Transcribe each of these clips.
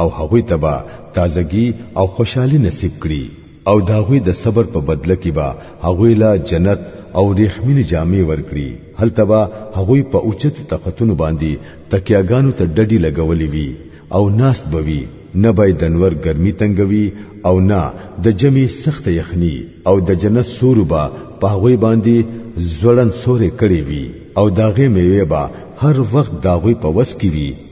او هغوی ته به تازګي او خوشحالي نصیب کړي او دا غوی د صبر په بدله کې به هغوی له جنت او ریخمینې جامې ورکړي هلته به هغوی په اوچتو تختونو باندې تکیاګانو ته ډډي لګولې وي او ناست به وي نه به دنور ګرمي تنګوي او نه د جمعې سخت یخني او د جنت سورو به په هغوی باندې زړن سورې کړې وي او داغې میوې به هر وخت داغوی په وس کې وي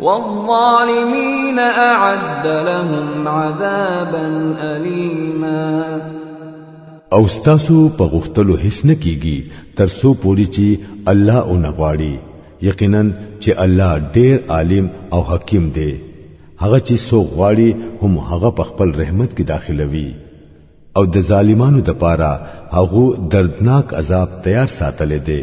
والظالمین اعد لهم عذابا الیما او ستاسو په غختلو هیڅ نه کیږي تر سو پوری چې الله او نغواړي یقینا چې الله ډیر عالم او حکیم دی هغه چې سو غواړي هم هغه په خپل رحمت کې داخلوي او د ظالمانو د پاره هغه دردناک عذاب تیار ساتل دی